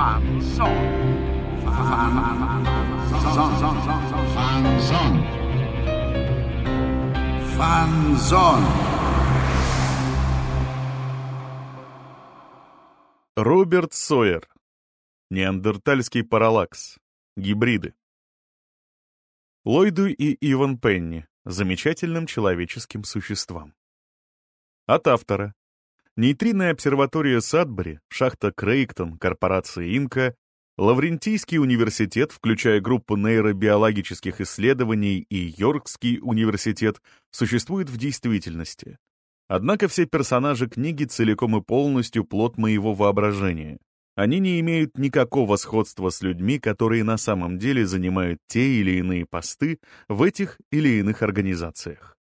Фанзон. Фанзон. Фанзон. Роберт Сойер. Неандертальский параллакс. Гибриды. Ллойду и Иван Пенни. Замечательным человеческим существам. От автора. Нейтринная обсерватория Садбери, шахта Крейгтон, корпорация Инка, Лаврентийский университет, включая группу нейробиологических исследований и Йоркский университет, существует в действительности. Однако все персонажи книги целиком и полностью плод моего воображения. Они не имеют никакого сходства с людьми, которые на самом деле занимают те или иные посты в этих или иных организациях.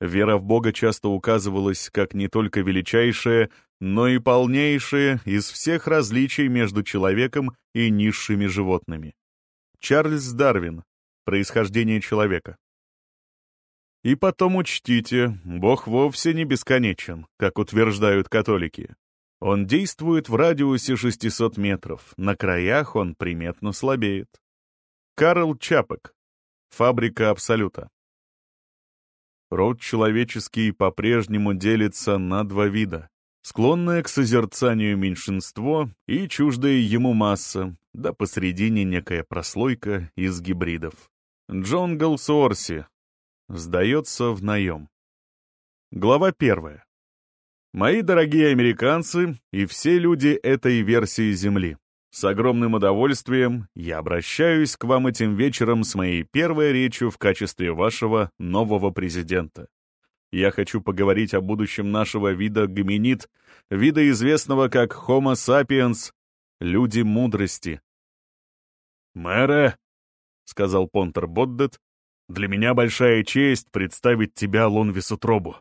Вера в Бога часто указывалась как не только величайшее, но и полнейшее из всех различий между человеком и низшими животными. Чарльз Дарвин. Происхождение человека. И потом учтите, Бог вовсе не бесконечен, как утверждают католики. Он действует в радиусе 600 метров, на краях он приметно слабеет. Карл Чапок. Фабрика Абсолюта. Род человеческий по-прежнему делится на два вида. Склонное к созерцанию меньшинство и чуждая ему масса, да посредине некая прослойка из гибридов. Джон Галсуорси. Сдается в наем. Глава первая. Мои дорогие американцы и все люди этой версии Земли, с огромным удовольствием я обращаюсь к вам этим вечером с моей первой речью в качестве вашего нового президента. Я хочу поговорить о будущем нашего вида гоминид, вида известного как Homo sapiens, люди мудрости. «Мэра», — сказал Понтер Боддет, — «для меня большая честь представить тебя Лонвису Тробу.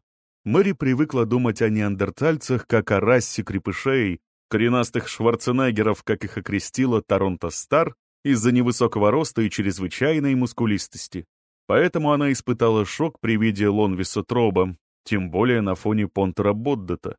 Мэри привыкла думать о неандертальцах как о расе крепышей, коренастых шварценеггеров, как их окрестила Торонто Стар, из-за невысокого роста и чрезвычайной мускулистости. Поэтому она испытала шок при виде Лонвиса Троба, тем более на фоне Понтера Боддета.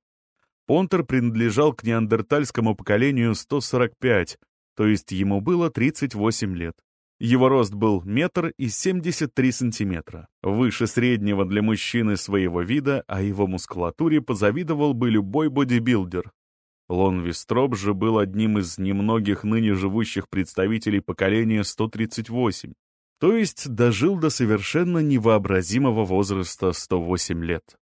Понтер принадлежал к неандертальскому поколению 145, то есть ему было 38 лет. Его рост был метр и 73 сантиметра, выше среднего для мужчины своего вида, а его мускулатуре позавидовал бы любой бодибилдер. Лон Вистроп же был одним из немногих ныне живущих представителей поколения 138, то есть дожил до совершенно невообразимого возраста 108 лет.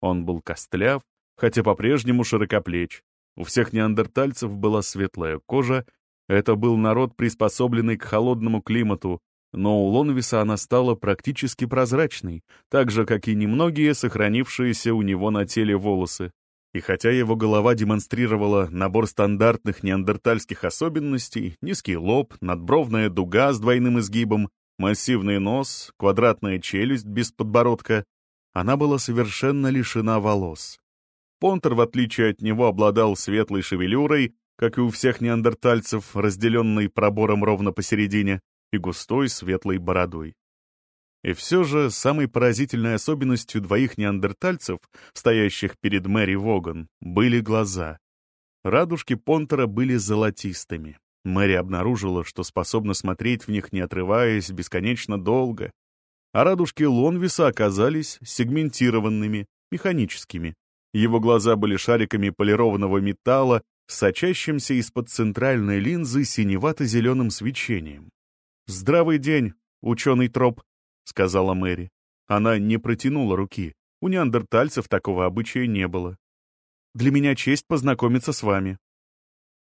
Он был костляв, хотя по-прежнему широкоплеч. У всех неандертальцев была светлая кожа это был народ, приспособленный к холодному климату, но у Лонвиса она стала практически прозрачной, так же, как и немногие сохранившиеся у него на теле волосы. И хотя его голова демонстрировала набор стандартных неандертальских особенностей, низкий лоб, надбровная дуга с двойным изгибом, массивный нос, квадратная челюсть без подбородка, она была совершенно лишена волос. Понтер, в отличие от него, обладал светлой шевелюрой, как и у всех неандертальцев, разделенный пробором ровно посередине, и густой светлой бородой. И все же самой поразительной особенностью двоих неандертальцев, стоящих перед Мэри Воган, были глаза. Радужки Понтера были золотистыми. Мэри обнаружила, что способна смотреть в них, не отрываясь, бесконечно долго. А радужки Лонвиса оказались сегментированными, механическими. Его глаза были шариками полированного металла, сочащимся из-под центральной линзы синевато-зеленым свечением. «Здравый день, ученый троп», — сказала Мэри. Она не протянула руки. У неандертальцев такого обычая не было. «Для меня честь познакомиться с вами».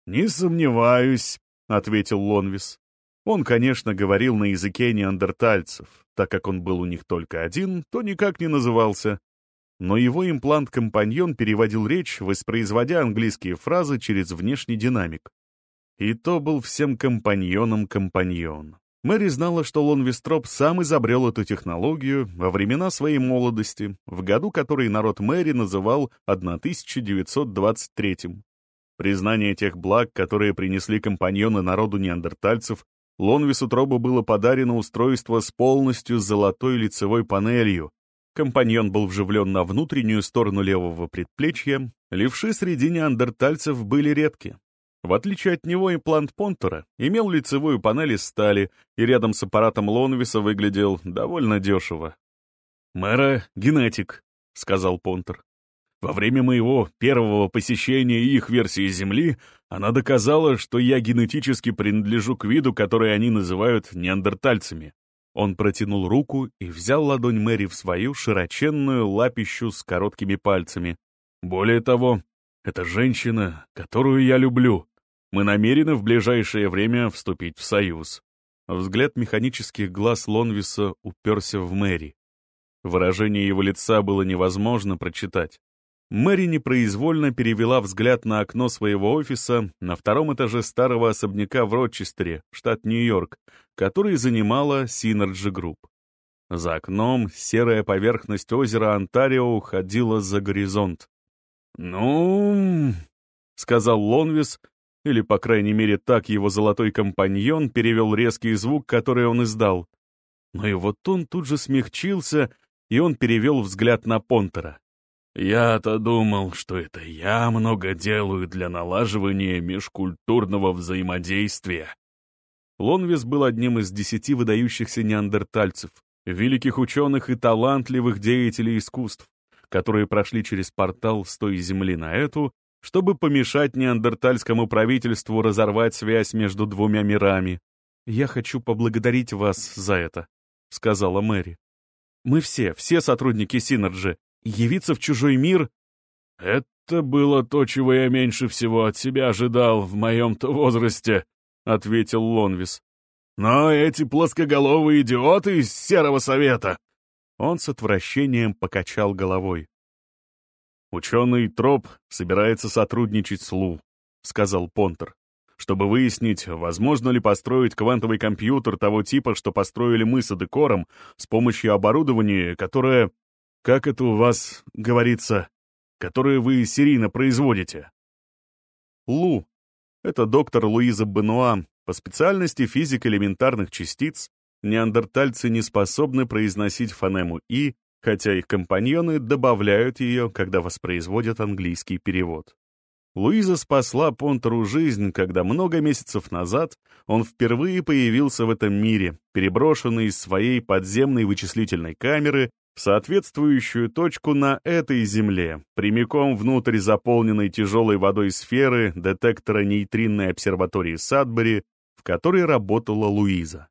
«Не сомневаюсь», — ответил Лонвис. Он, конечно, говорил на языке неандертальцев. Так как он был у них только один, то никак не назывался но его имплант-компаньон переводил речь, воспроизводя английские фразы через внешний динамик. И то был всем компаньоном компаньон. Мэри знала, что Лон Вестроп сам изобрел эту технологию во времена своей молодости, в году, который народ Мэри называл 1923 -м. Признание тех благ, которые принесли компаньоны народу неандертальцев, Лонвису Тробу было подарено устройство с полностью золотой лицевой панелью, Компаньон был вживлен на внутреннюю сторону левого предплечья, левши среди неандертальцев были редки. В отличие от него, имплант Понтера имел лицевую панель из стали и рядом с аппаратом Лонвиса выглядел довольно дешево. «Мэра — генетик», — сказал Понтер. «Во время моего первого посещения их версии Земли она доказала, что я генетически принадлежу к виду, который они называют неандертальцами. Он протянул руку и взял ладонь Мэри в свою широченную лапищу с короткими пальцами. «Более того, это женщина, которую я люблю. Мы намерены в ближайшее время вступить в союз». Взгляд механических глаз Лонвиса уперся в Мэри. Выражение его лица было невозможно прочитать. Мэри непроизвольно перевела взгляд на окно своего офиса на втором этаже старого особняка в Рочестере, штат Нью-Йорк, который занимала Synergy Group. За окном серая поверхность озера Онтарио уходила за горизонт. «Ну...» — сказал Лонвис, или, по крайней мере, так его золотой компаньон перевел резкий звук, который он издал. Но его тон тут же смягчился, и он перевел взгляд на Понтера. Я-то думал, что это я много делаю для налаживания межкультурного взаимодействия. Лонвис был одним из десяти выдающихся неандертальцев, великих ученых и талантливых деятелей искусств, которые прошли через портал с той земли на эту, чтобы помешать неандертальскому правительству разорвать связь между двумя мирами. «Я хочу поблагодарить вас за это», — сказала Мэри. «Мы все, все сотрудники Синерджи, явиться в чужой мир — это было то, чего я меньше всего от себя ожидал в моем-то возрасте, — ответил Лонвис. Но эти плоскоголовые идиоты из Серого Совета... Он с отвращением покачал головой. «Ученый Троп собирается сотрудничать с Лу», — сказал Понтер, «чтобы выяснить, возможно ли построить квантовый компьютер того типа, что построили мы с Адекором, с помощью оборудования, которое как это у вас говорится, которые вы серийно производите? Лу. Это доктор Луиза Бенуа. По специальности физик элементарных частиц неандертальцы не способны произносить фонему «и», хотя их компаньоны добавляют ее, когда воспроизводят английский перевод. Луиза спасла Понтеру жизнь, когда много месяцев назад он впервые появился в этом мире, переброшенный из своей подземной вычислительной камеры соответствующую точку на этой Земле, прямиком внутрь заполненной тяжелой водой сферы детектора нейтринной обсерватории Садбери, в которой работала Луиза.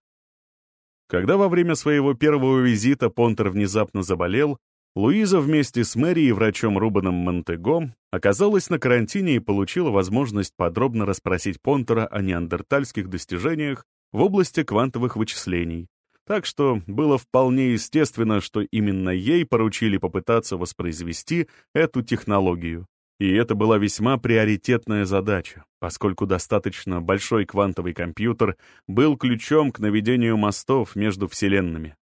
Когда во время своего первого визита Понтер внезапно заболел, Луиза вместе с Мэри и врачом Рубаном Монтего оказалась на карантине и получила возможность подробно расспросить Понтера о неандертальских достижениях в области квантовых вычислений, так что было вполне естественно, что именно ей поручили попытаться воспроизвести эту технологию. И это была весьма приоритетная задача, поскольку достаточно большой квантовый компьютер был ключом к наведению мостов между вселенными.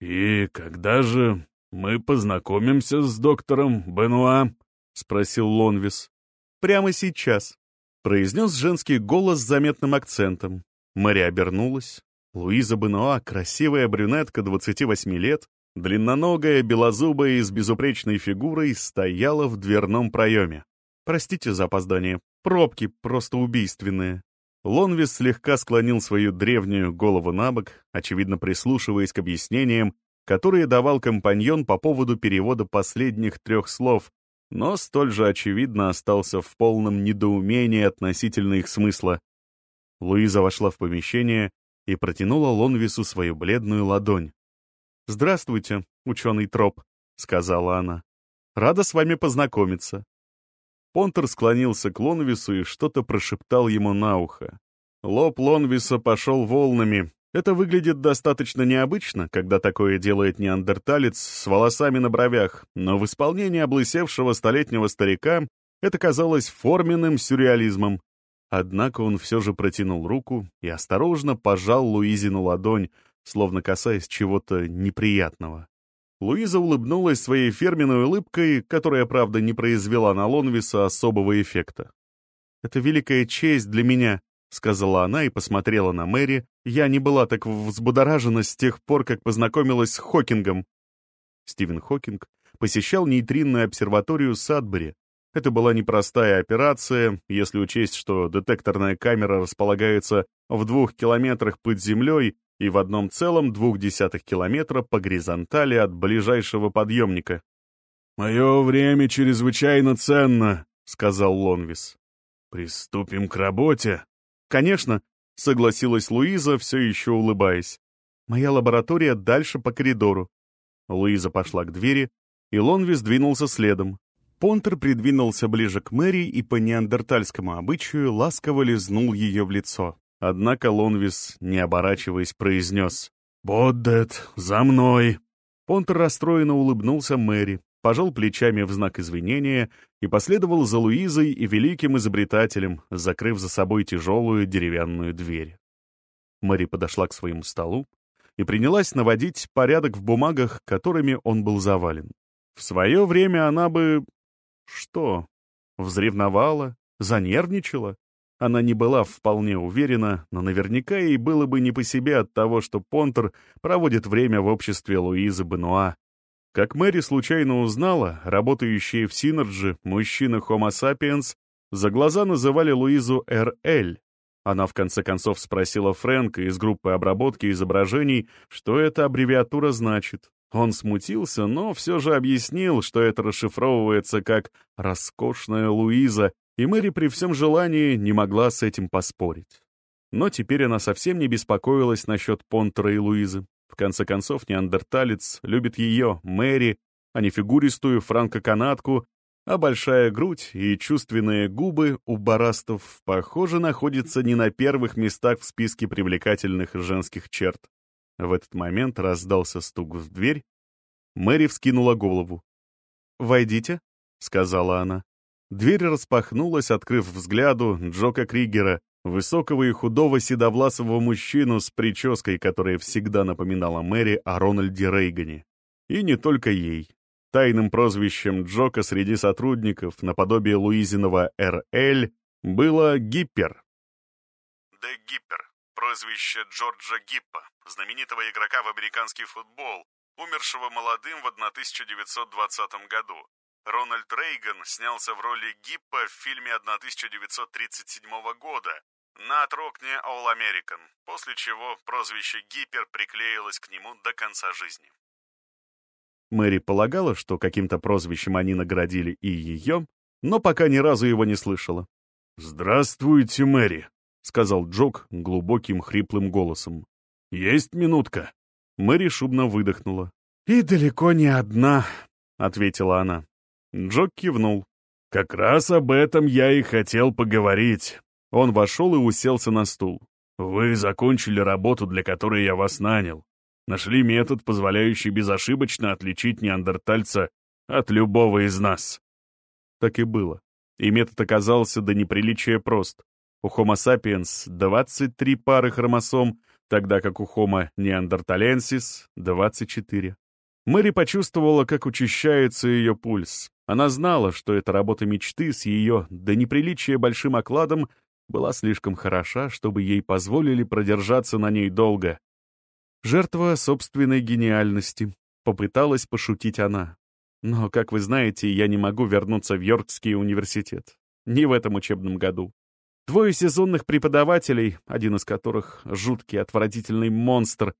«И когда же мы познакомимся с доктором Бенуа?» — спросил Лонвис. «Прямо сейчас», — произнес женский голос с заметным акцентом. Мэри обернулась. Луиза Бенуа, красивая брюнетка 28 лет, длинноногая, белозубая и с безупречной фигурой, стояла в дверном проеме. «Простите за опоздание. Пробки просто убийственные». Лонвис слегка склонил свою древнюю голову на бок, очевидно прислушиваясь к объяснениям, которые давал компаньон по поводу перевода последних трех слов, но столь же очевидно остался в полном недоумении относительно их смысла. Луиза вошла в помещение и протянула Лонвису свою бледную ладонь. «Здравствуйте, ученый Троп», — сказала она. «Рада с вами познакомиться». Понтер склонился к Лонвису и что-то прошептал ему на ухо. Лоб Лонвиса пошел волнами. Это выглядит достаточно необычно, когда такое делает неандерталец с волосами на бровях, но в исполнении облысевшего столетнего старика это казалось форменным сюрреализмом. Однако он все же протянул руку и осторожно пожал Луизину ладонь, словно касаясь чего-то неприятного. Луиза улыбнулась своей фирменной улыбкой, которая, правда, не произвела на Лонвиса особого эффекта. «Это великая честь для меня», — сказала она и посмотрела на Мэри. «Я не была так взбудоражена с тех пор, как познакомилась с Хокингом». Стивен Хокинг посещал нейтринную обсерваторию Садбери, Это была непростая операция, если учесть, что детекторная камера располагается в двух километрах под землей и в одном целом двух десятых километра по горизонтали от ближайшего подъемника. «Мое время чрезвычайно ценно», — сказал Лонвис. «Приступим к работе?» «Конечно», — согласилась Луиза, все еще улыбаясь. «Моя лаборатория дальше по коридору». Луиза пошла к двери, и Лонвис двинулся следом. Понтер придвинулся ближе к Мэри и по неандертальскому обычаю ласково лизнул ее в лицо. Однако Лонвис, не оборачиваясь, произнес «Боддет, за мной!» Понтер расстроенно улыбнулся Мэри, пожал плечами в знак извинения и последовал за Луизой и великим изобретателем, закрыв за собой тяжелую деревянную дверь. Мэри подошла к своему столу и принялась наводить порядок в бумагах, которыми он был завален. В свое время она бы... что? Взревновала? Занервничала? Она не была вполне уверена, но наверняка ей было бы не по себе от того, что Понтер проводит время в обществе Луизы Бенуа. Как Мэри случайно узнала, работающие в Синерджи мужчины Homo sapiens за глаза называли Луизу РЛ. Она в конце концов спросила Фрэнка из группы обработки изображений, что эта аббревиатура значит. Он смутился, но все же объяснил, что это расшифровывается как «роскошная Луиза», и Мэри при всем желании не могла с этим поспорить. Но теперь она совсем не беспокоилась насчет Понтера и Луизы. В конце концов, неандерталец любит ее, Мэри, а не фигуристую франко-канадку, а большая грудь и чувственные губы у барастов, похоже, находятся не на первых местах в списке привлекательных женских черт. В этот момент раздался стук в дверь. Мэри вскинула голову. «Войдите», — сказала она. Дверь распахнулась, открыв взгляду Джока Кригера, высокого и худого седовласого мужчину с прической, которая всегда напоминала Мэри о Рональде Рейгане. И не только ей. Тайным прозвищем Джока среди сотрудников, наподобие Луизиного РЛ, было Гиппер. Де Гиппер, прозвище Джорджа Гиппа, знаменитого игрока в американский футбол, умершего молодым в 1920 году. Рональд Рейган снялся в роли Гиппа в фильме 1937 года на отрокне All American, после чего прозвище Гиппер приклеилось к нему до конца жизни. Мэри полагала, что каким-то прозвищем они наградили и ее, но пока ни разу его не слышала. «Здравствуйте, Мэри», — сказал Джок глубоким хриплым голосом. «Есть минутка?» Мэри шумно выдохнула. «И далеко не одна», — ответила она. Джок кивнул. «Как раз об этом я и хотел поговорить». Он вошел и уселся на стул. «Вы закончили работу, для которой я вас нанял. Нашли метод, позволяющий безошибочно отличить неандертальца от любого из нас». Так и было. И метод оказался до неприличия прост. У Homo sapiens 23 пары хромосом, тогда как у Homo neanderthalensis 24. Мэри почувствовала, как учащается ее пульс. Она знала, что эта работа мечты с ее до неприличия большим окладом была слишком хороша, чтобы ей позволили продержаться на ней долго. Жертва собственной гениальности. Попыталась пошутить она. Но, как вы знаете, я не могу вернуться в Йоркский университет. Не в этом учебном году. Двое сезонных преподавателей, один из которых — жуткий, отвратительный монстр,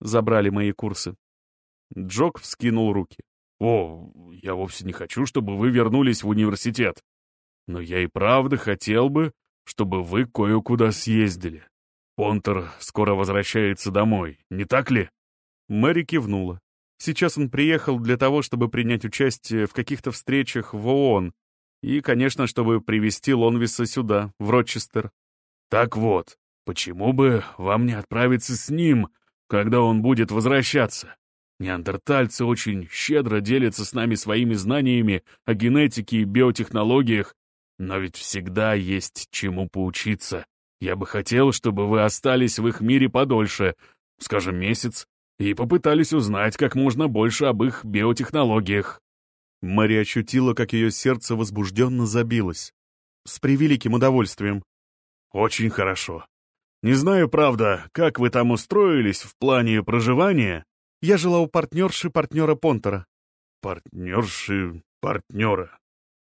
забрали мои курсы. Джок вскинул руки. «О, я вовсе не хочу, чтобы вы вернулись в университет. Но я и правда хотел бы, чтобы вы кое-куда съездили. Понтер скоро возвращается домой, не так ли?» Мэри кивнула. Сейчас он приехал для того, чтобы принять участие в каких-то встречах в ООН и, конечно, чтобы привести Лонвиса сюда, в Рочестер. «Так вот, почему бы вам не отправиться с ним, когда он будет возвращаться? Неандертальцы очень щедро делятся с нами своими знаниями о генетике и биотехнологиях, но ведь всегда есть чему поучиться. Я бы хотел, чтобы вы остались в их мире подольше, скажем, месяц, и попытались узнать как можно больше об их биотехнологиях». Мария ощутила, как ее сердце возбужденно забилось. «С превеликим удовольствием». «Очень хорошо. Не знаю, правда, как вы там устроились в плане проживания, я жила у партнерши партнера Понтера. Партнерши партнера.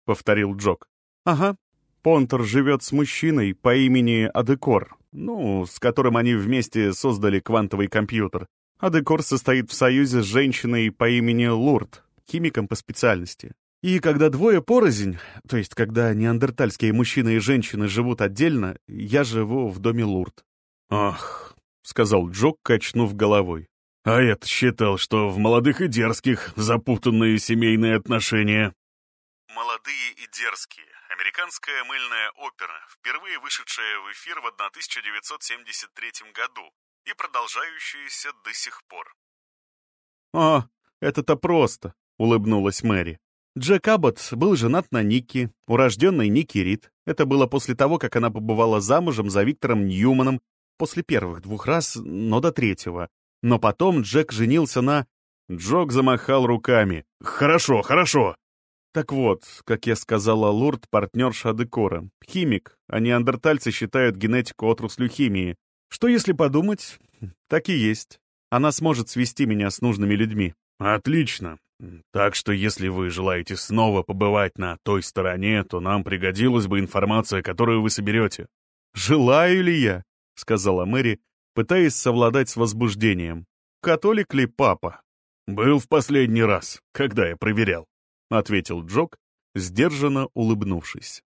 — повторил Джок. «Ага. Понтер живет с мужчиной по имени Адекор, ну, с которым они вместе создали квантовый компьютер. Адекор состоит в союзе с женщиной по имени Лурд, химиком по специальности. И когда двое порознь, то есть когда неандертальские мужчины и женщины живут отдельно, я живу в доме Лурд. «Ах», — сказал Джок, качнув головой. «А я-то считал, что в молодых и дерзких запутанные семейные отношения». «Молодые и дерзкие» — американская мыльная опера, впервые вышедшая в эфир в 1973 году и продолжающаяся до сих пор. «А, это-то просто», — улыбнулась Мэри. Джек Аббот был женат на Никки, урожденной Никки Рид. Это было после того, как она побывала замужем за Виктором Ньюманом, после первых двух раз, но до третьего. Но потом Джек женился на... Джок замахал руками. «Хорошо, хорошо!» Так вот, как я сказала Лурд, партнерша Адекора. Химик, а неандертальцы считают генетику отраслью химии. Что если подумать? Так и есть. Она сможет свести меня с нужными людьми. Отлично. Так что если вы желаете снова побывать на той стороне, то нам пригодилась бы информация, которую вы соберете. «Желаю ли я?» — сказала Мэри, пытаясь совладать с возбуждением. «Католик ли папа?» «Был в последний раз, когда я проверял», — ответил Джок, сдержанно улыбнувшись.